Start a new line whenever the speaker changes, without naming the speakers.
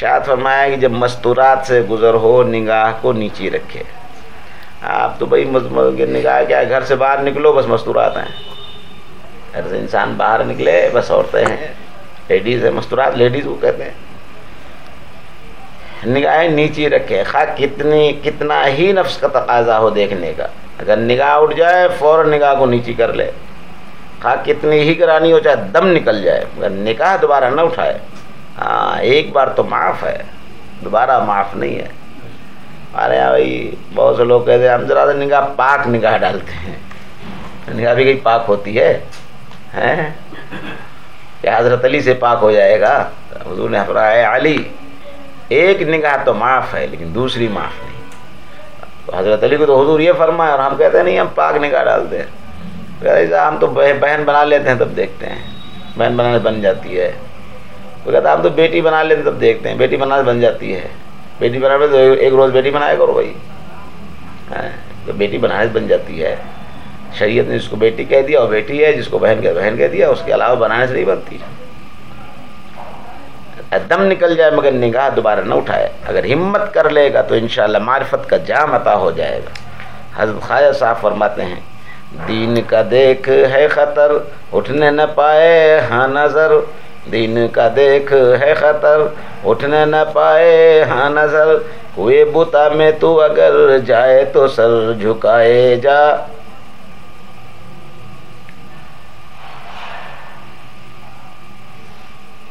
शायद फरमाया कि जब मस्तूरात से गुजर हो, निगाह को नीचे रखे। आप तो भाई निगाह क्या घर से बाहर निकलो, बस मस्तूरात हैं। घर से इंसान बाहर निकले, बस औरतें हैं। लेडीज़ है, मस्तूरात लेडीज़ को कहते हैं। निगाहें नीचे रखे। खा कितनी कितना ही नफ्स का तकाजा हो देखने का। अगर निगाह उठ जाए, फ़ौरन निगाह को नीचे कर ले। खा कितनी ही करानी हो, चाहे दम निकल जाए। मगर निकाह दोबारा ना उठाए। हाँ एक बार तो माफ़ है। दोबारा माफ़ नहीं है। अरे यहाँ भाई, बहुत से लोग कहते हैं, हम जरा निगाह पाक निगाह डालते हैं। निगाह भी कहीं पाक होती है, हैं? क्या हज़रत अली से पाक हो जाएगा हजूर ने फरमाया अली, एक निगाह तो माफ़ है, लेकिन दूसरी माफ़ नहीं। तो हज़रत अली को तो हजूर ये फरमाए और हम कहते हैं, नहीं, हम पाक निगाह डालते हैं। हम तो बहन बना लेते हैं, तब देखते हैं। बहन बनाने बन जाती है। वो कहता हम तो बेटी बना लेते तब देखते हैं। बेटी बनाने बन जाती है। बेटी बनाने तो एक रोज़ बेटी बनाया करो भाई। हाँ, तो बेटी बनाने बन जाती है। शरीयत ने जिसको बेटी कह दिया और बेटी है। जिसको बहन कह बहन कह दिया उसके अलावा बनाने से नहीं बनती। दम निकल जाए मगर निगाह दोबारा ना उठाए। अगर हिम्मत कर लेगा तो इन मार्फत का जाम अता हो जाएगा। हज़रत खाया साहब फरमाते हैं दीन का देख है खतर उठने न पाए हाँ नज़र। दीन का देख है खतर, उठने न पाए हाँ नज़र। हुए बुता में तू अगर जाए तो सर झुकाए जा।